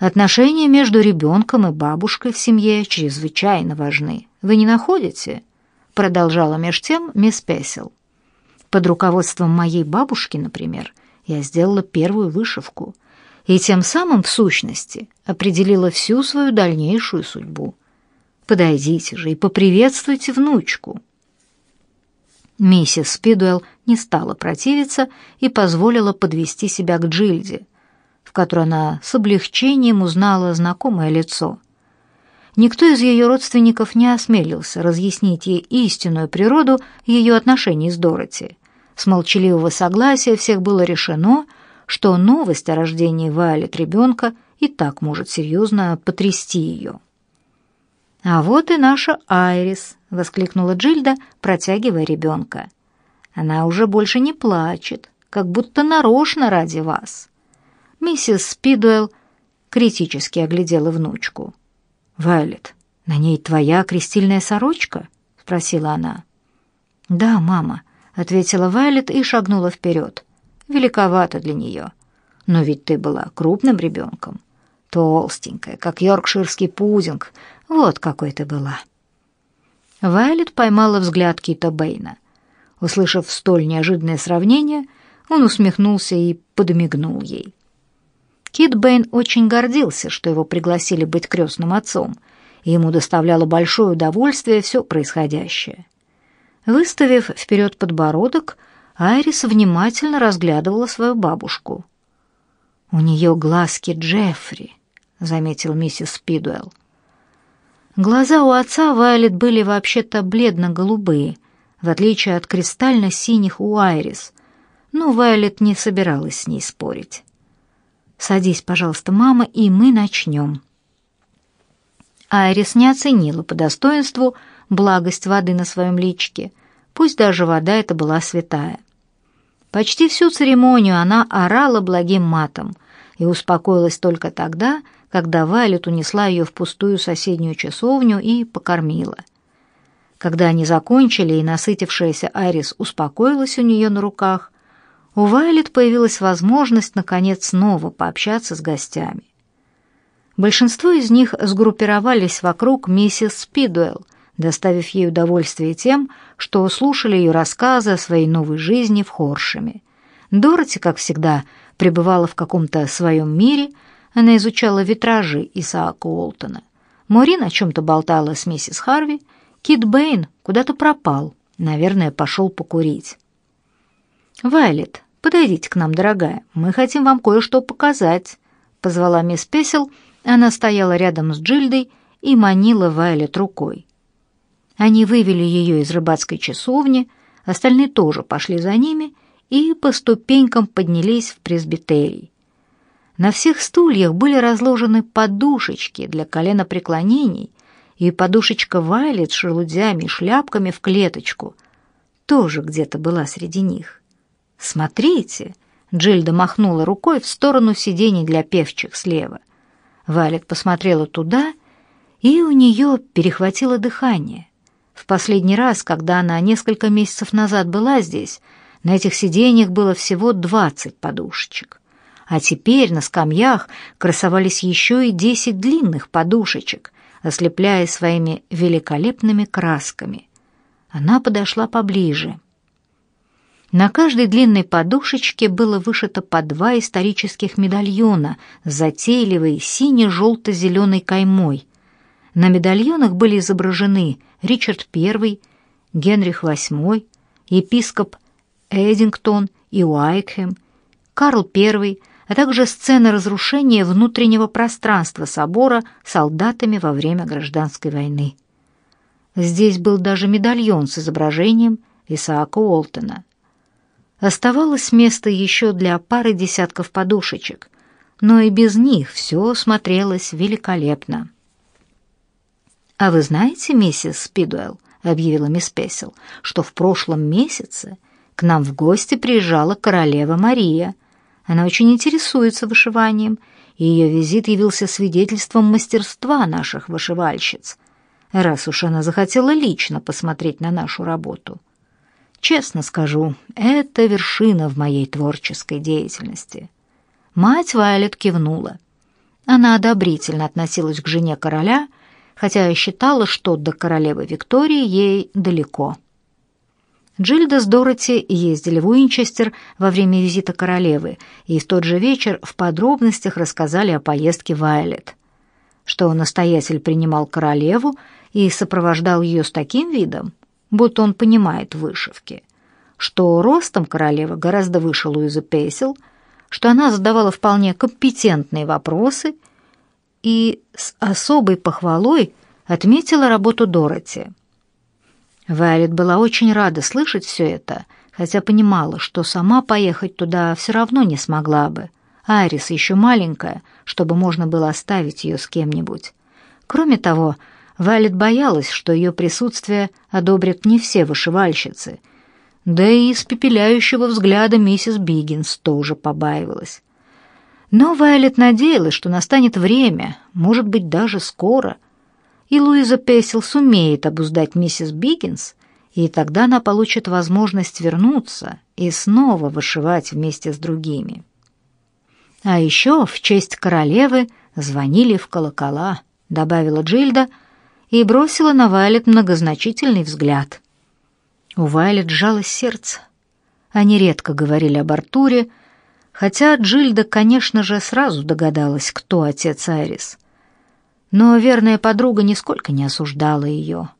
Отношения между ребенком и бабушкой в семье чрезвычайно важны. Вы не находите?» Продолжала меж тем мисс Песел. «Под руководством моей бабушки, например, я сделала первую вышивку и тем самым, в сущности, определила всю свою дальнейшую судьбу. Подойдите же и поприветствуйте внучку». Миссис Спидуэлл не стала противиться и позволила подвести себя к Джильде, в которой она с облегчением узнала знакомое лицо. Никто из ее родственников не осмелился разъяснить ей истинную природу ее отношений с Дороти. С молчаливого согласия всех было решено, что новость о рождении Вайлет ребенка и так может серьезно потрясти ее. «А вот и наша Айрис», — воскликнула Джильда, протягивая ребенка. «Она уже больше не плачет, как будто нарочно ради вас». Миссис Спидуэлл критически оглядела внучку. «Вайлет, на ней твоя крестильная сорочка?» — спросила она. «Да, мама», — ответила Вайлет и шагнула вперед. «Великовато для нее. Но ведь ты была крупным ребенком. Толстенькая, как йоркширский пудинг, вот какой ты была. Вайлет поймала взгляд Кита Бэйна. Услышав столь неожиданное сравнение, он усмехнулся и подмигнул ей. Кит Бэйн очень гордился, что его пригласили быть крестным отцом, и ему доставляло большое удовольствие все происходящее. Выставив вперед подбородок, Айрис внимательно разглядывала свою бабушку. «У нее глазки Джеффри», — заметил миссис Спидуэлл. Глаза у отца Вайлет были вообще-то бледно-голубые, в отличие от кристально-синих у Айрис, но Вайлет не собиралась с ней спорить. «Садись, пожалуйста, мама, и мы начнем». Айрис не оценила по достоинству благость воды на своем личике, пусть даже вода эта была святая. Почти всю церемонию она орала благим матом и успокоилась только тогда, когда Вайлет унесла ее в пустую соседнюю часовню и покормила. Когда они закончили, и насытившаяся Айрис успокоилась у нее на руках, у Вайлет появилась возможность, наконец, снова пообщаться с гостями. Большинство из них сгруппировались вокруг миссис Спидуэлл, доставив ей удовольствие тем, что слушали ее рассказы о своей новой жизни в Хоршеме. Дороти, как всегда, пребывала в каком-то своем мире — она изучала витражи Исаака Уолтона. Морин о чем-то болтала с миссис Харви. Кит Бэйн куда-то пропал. Наверное, пошел покурить. «Вайлет, подойдите к нам, дорогая. Мы хотим вам кое-что показать», — позвала мисс Песел. Она стояла рядом с Джильдой и манила Вайлет рукой. Они вывели ее из рыбацкой часовни, остальные тоже пошли за ними и по ступенькам поднялись в пресбитерий. На всех стульях были разложены подушечки для коленопреклонений, и подушечка Вайлет с шелудями и шляпками в клеточку тоже где-то была среди них. «Смотрите!» — Джильда махнула рукой в сторону сидений для певчих слева. Вайлет посмотрела туда, и у нее перехватило дыхание. В последний раз, когда она несколько месяцев назад была здесь, на этих сиденьях было всего двадцать подушечек а теперь на скамьях красовались еще и десять длинных подушечек, ослепляя своими великолепными красками. Она подошла поближе. На каждой длинной подушечке было вышито по два исторических медальона с затейливой сине-желто-зеленой каймой. На медальонах были изображены Ричард I, Генрих VIII, епископ Эдингтон и Уайкхэм, Карл I, а также сцены разрушения внутреннего пространства собора солдатами во время гражданской войны. Здесь был даже медальон с изображением Исаака Уолтона. Оставалось место еще для пары десятков подушечек, но и без них все смотрелось великолепно. «А вы знаете, миссис Спидуэлл, — объявила мисс Песел, — что в прошлом месяце к нам в гости приезжала королева Мария, она очень интересуется вышиванием, и ее визит явился свидетельством мастерства наших вышивальщиц, раз уж она захотела лично посмотреть на нашу работу. Честно скажу, это вершина в моей творческой деятельности. Мать Вайлет кивнула. Она одобрительно относилась к жене короля, хотя и считала, что до королевы Виктории ей далеко. Джильда с Дороти ездили в Уинчестер во время визита королевы и в тот же вечер в подробностях рассказали о поездке Вайлет, что настоятель принимал королеву и сопровождал ее с таким видом, будто он понимает вышивки, что ростом королева гораздо выше Луизы Пейсел, что она задавала вполне компетентные вопросы и с особой похвалой отметила работу Дороти. Вайлет была очень рада слышать все это, хотя понимала, что сама поехать туда все равно не смогла бы. Айрис еще маленькая, чтобы можно было оставить ее с кем-нибудь. Кроме того, Вайлет боялась, что ее присутствие одобрят не все вышивальщицы, да и испепеляющего взгляда миссис Биггинс тоже побаивалась. Но Вайлет надеялась, что настанет время, может быть, даже скоро — и Луиза Песел сумеет обуздать миссис Биггинс, и тогда она получит возможность вернуться и снова вышивать вместе с другими. А еще в честь королевы звонили в колокола, добавила Джильда и бросила на Вайлет многозначительный взгляд. У Вайлет сжалось сердце. Они редко говорили об Артуре, хотя Джильда, конечно же, сразу догадалась, кто отец Айрис но верная подруга нисколько не осуждала ее.